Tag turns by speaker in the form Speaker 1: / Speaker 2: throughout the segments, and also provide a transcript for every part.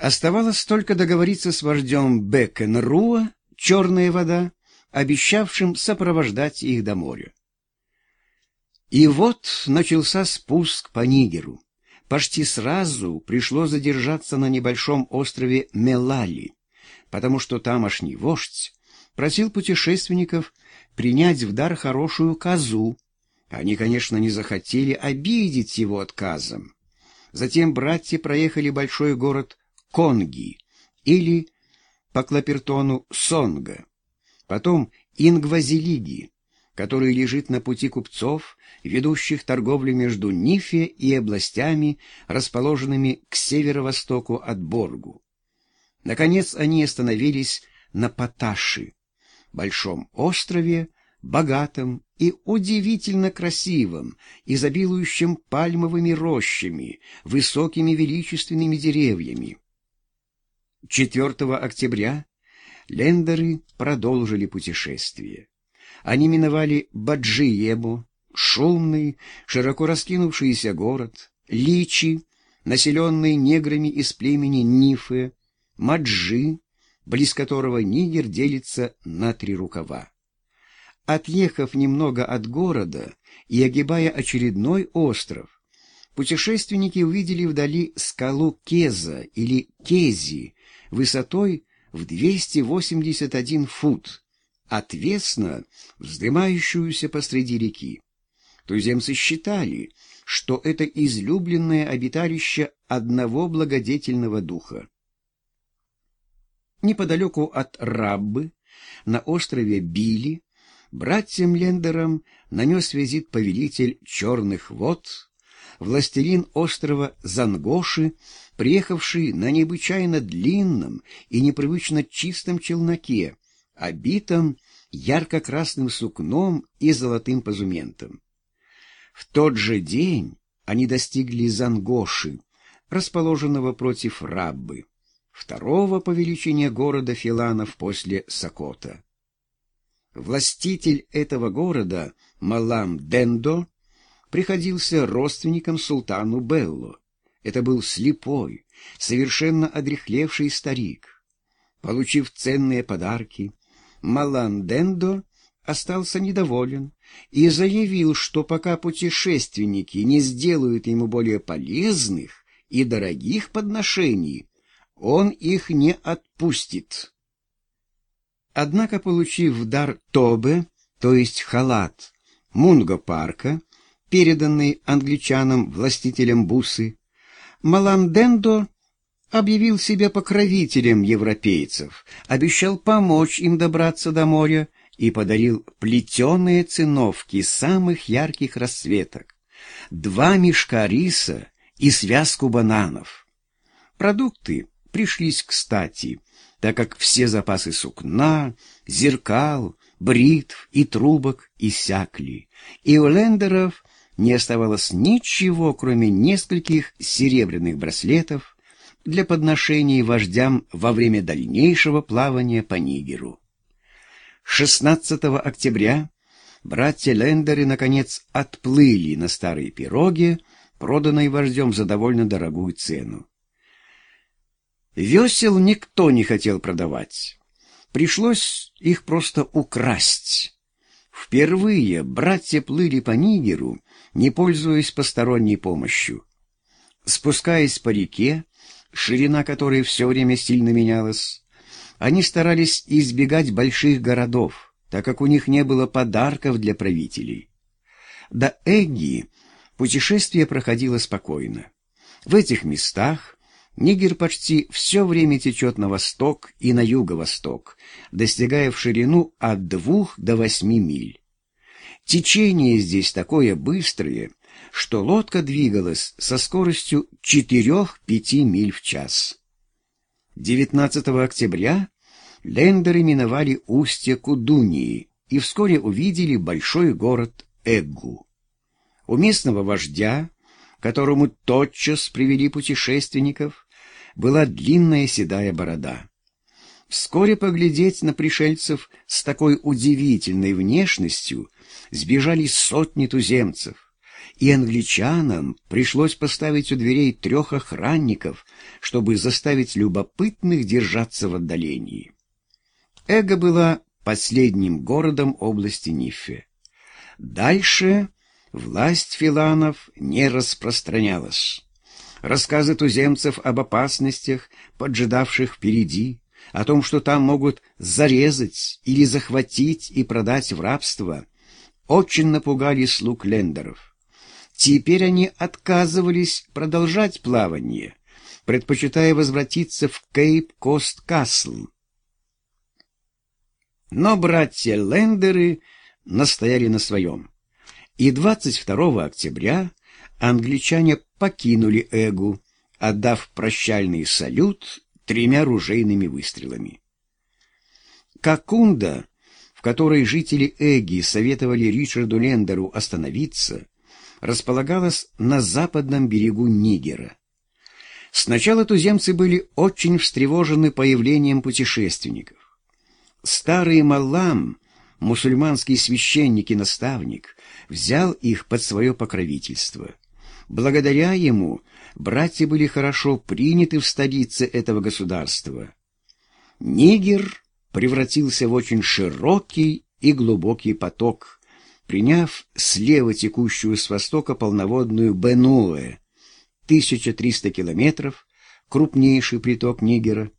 Speaker 1: Оставалось только договориться с вождем Бекенруа, «Черная вода», обещавшим сопровождать их до моря. И вот начался спуск по Нигеру. Почти сразу пришлось задержаться на небольшом острове Мелали, потому что тамошний вождь просил путешественников принять в дар хорошую козу. Они, конечно, не захотели обидеть его отказом. Затем братья проехали большой город Конги или по Клапертону Сонга, потом Ингвазилиги, который лежит на пути купцов, ведущих торговлю между Нифе и областями, расположенными к северо-востоку от Боргу. Наконец они остановились на Паташи, большом острове, богатом и удивительно красивом, изобилующем пальмовыми рощами, высокими величественными деревьями. 4 октября лендеры продолжили путешествие. Они миновали Баджиебу, шумный, широко раскинувшийся город, Личи, населенный неграми из племени Нифы, Маджи, близ которого Нигер делится на три рукава. Отъехав немного от города и огибая очередной остров, путешественники увидели вдали скалу Кеза или Кези высотой в 281 фут, отвесно вздымающуюся посреди реки. Туземцы считали, что это излюбленное обиталище одного благодетельного духа. Неподалеку от Раббы, на острове Били, братьям Лендерам нанес визит повелитель Черных вод, властелин острова Зангоши, приехавший на необычайно длинном и непривычно чистом челноке, обитом ярко-красным сукном и золотым позументом. В тот же день они достигли Зангоши, расположенного против Раббы, второго по величине города Филанов после Сокота. Властитель этого города, Малам Дендо, приходился родственником султану Белло. Это был слепой, совершенно одрехлевший старик. Получив ценные подарки, Малам Дендо остался недоволен и заявил, что пока путешественники не сделают ему более полезных и дорогих подношений, он их не отпустит. Однако, получив дар Тобе, то есть халат, Мунго-парка, переданный англичанам-властителям Бусы, Маламдендо объявил себя покровителем европейцев, обещал помочь им добраться до моря и подарил плетеные циновки самых ярких расцветок, два мешка риса и связку бананов. Продукты пришлись кстати, так как все запасы сукна, зеркал, бритв и трубок иссякли, и у лендеров не оставалось ничего, кроме нескольких серебряных браслетов для подношений вождям во время дальнейшего плавания по Нигеру. 16 октября братья Лендеры, наконец, отплыли на старой пироге, проданной вождем за довольно дорогую цену. Весел никто не хотел продавать. Пришлось их просто украсть. Впервые братья плыли по Нигеру, не пользуясь посторонней помощью. Спускаясь по реке, ширина которой все время сильно менялась, они старались избегать больших городов, так как у них не было подарков для правителей. До Эгги путешествие проходило спокойно. В этих местах Нигер почти все время течет на восток и на юго-восток, достигая в ширину от двух до восьми миль. Течение здесь такое быстрое, что лодка двигалась со скоростью 4-5 миль в час. 19 октября лендеры миновали устье Кудунии и вскоре увидели большой город Эггу. У местного вождя, которому тотчас привели путешественников, была длинная седая борода. Вскоре поглядеть на пришельцев с такой удивительной внешностью сбежали сотни туземцев, и англичанам пришлось поставить у дверей трех охранников, чтобы заставить любопытных держаться в отдалении. Эго была последним городом области Нифе. Дальше власть филанов не распространялась. Рассказы туземцев об опасностях, поджидавших впереди, о том, что там могут зарезать или захватить и продать в рабство, очень напугали слуг лендеров. Теперь они отказывались продолжать плавание, предпочитая возвратиться в Кейп-Кост-Касл. Но братья Лендеры настояли на своем. И 22 октября англичане покинули Эгу, отдав прощальный салют тремя ружейными выстрелами. Какунда, в которой жители Эги советовали Ричарду Лендеру остановиться, располагалась на западном берегу Нигера. Сначала туземцы были очень встревожены появлением путешественников. Старый Малам, мусульманский священник и наставник, взял их под свое покровительство. Благодаря ему братья были хорошо приняты в столице этого государства. Нигер превратился в очень широкий и глубокий поток, приняв слева текущую с востока полноводную Бенуэ, 1300 километров, крупнейший приток Нигера.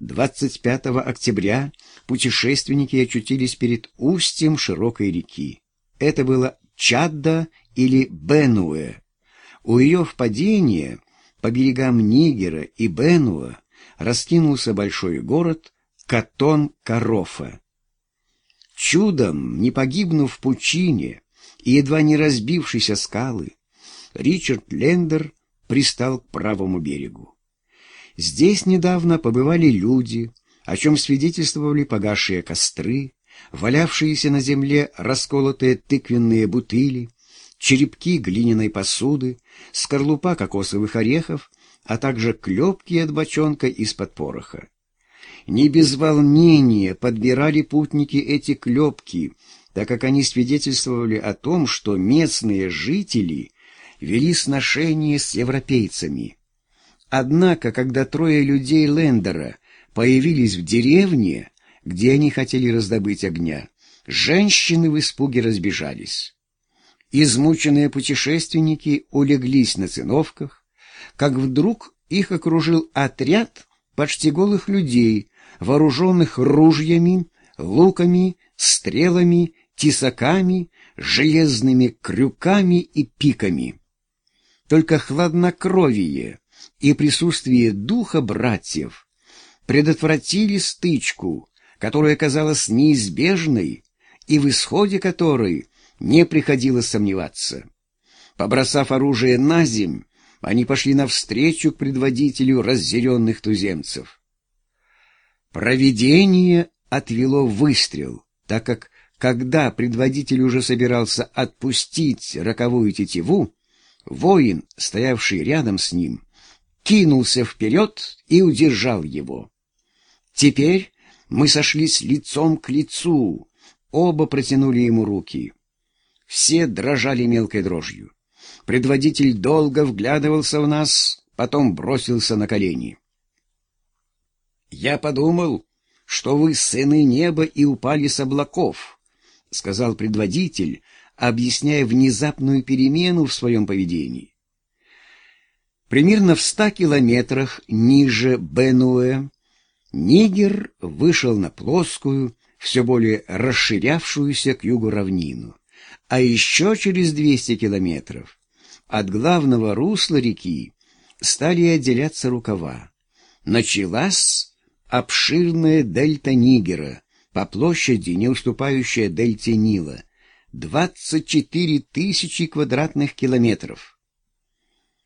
Speaker 1: 25 октября путешественники очутились перед устьем широкой реки. Это было Чадда или Бенуэ. У ее впадения по берегам Нигера и Бенуа раскинулся большой город Катон-Карофа. Чудом, не погибнув в пучине и едва не разбившись о скалы, Ричард Лендер пристал к правому берегу. Здесь недавно побывали люди, о чем свидетельствовали погасшие костры, валявшиеся на земле расколотые тыквенные бутыли, черепки глиняной посуды, скорлупа кокосовых орехов, а также клепки от бочонка из-под пороха. Не без волнения подбирали путники эти клепки, так как они свидетельствовали о том, что местные жители вели сношение с европейцами. Однако, когда трое людей Лендера появились в деревне, где они хотели раздобыть огня, женщины в испуге разбежались. Измученные путешественники улеглись на циновках, как вдруг их окружил отряд почти голых людей, вооруженных ружьями, луками, стрелами, тесаками, железными крюками и пиками. Только хладнокровие и присутствие духа братьев предотвратили стычку, которая казалась неизбежной и в исходе которой не приходилось сомневаться. Побросав оружие на земь, они пошли навстречу к предводителю разъяренных туземцев. Провидение отвело выстрел, так как, когда предводитель уже собирался отпустить роковую тетиву, воин, стоявший рядом с ним, кинулся вперед и удержал его. Теперь мы сошлись лицом к лицу, оба протянули ему руки. Все дрожали мелкой дрожью. Предводитель долго вглядывался в нас, потом бросился на колени. «Я подумал, что вы сыны неба и упали с облаков», — сказал предводитель, объясняя внезапную перемену в своем поведении. Примерно в ста километрах ниже Бенуэ Нигер вышел на плоскую, все более расширявшуюся к югу равнину, а еще через 200 километров от главного русла реки стали отделяться рукава. Началась обширная дельта Нигера, по площади не уступающая дельте Нила, 24 тысячи квадратных километров.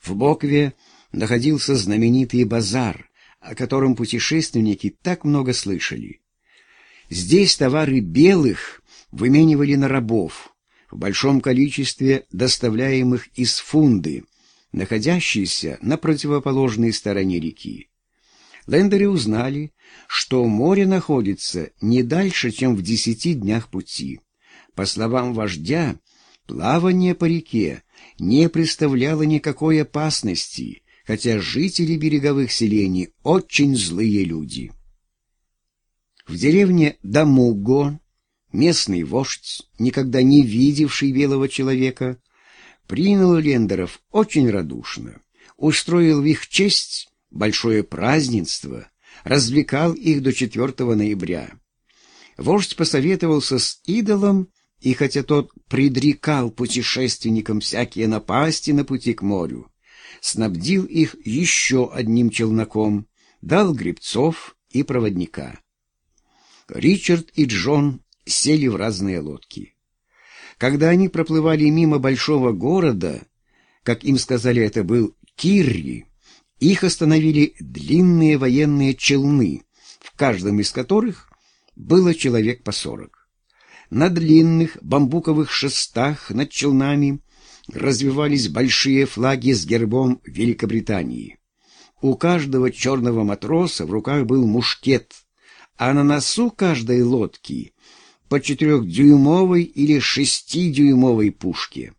Speaker 1: В Бокве находился знаменитый базар, о котором путешественники так много слышали. Здесь товары белых выменивали на рабов, в большом количестве доставляемых из Фунды, находящейся на противоположной стороне реки. Лендеры узнали, что море находится не дальше, чем в десяти днях пути. По словам вождя, плавание по реке не представляла никакой опасности, хотя жители береговых селений очень злые люди. В деревне Дамуго местный вождь, никогда не видевший белого человека, принял лендеров очень радушно, устроил в их честь большое празднество, развлекал их до 4 ноября. Вождь посоветовался с идолом, и хотя тот предрекал путешественникам всякие напасти на пути к морю, снабдил их еще одним челноком, дал гребцов и проводника. Ричард и Джон сели в разные лодки. Когда они проплывали мимо большого города, как им сказали, это был Кирри, их остановили длинные военные челны, в каждом из которых было человек по сорок. На длинных бамбуковых шестах над челнами развивались большие флаги с гербом Великобритании. У каждого черного матроса в руках был мушкет, а на носу каждой лодки по четырехдюймовой или шестидюймовой пушке.